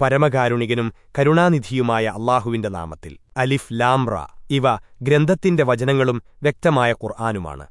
പരമകാരുണികനും കരുണാനിധിയുമായ അള്ളാഹുവിന്റെ നാമത്തിൽ. അലിഫ് ലാംറ ഇവ ഗ്രന്ഥത്തിന്റെ വചനങ്ങളും വ്യക്തമായ ഖുർആാനുമാണ്.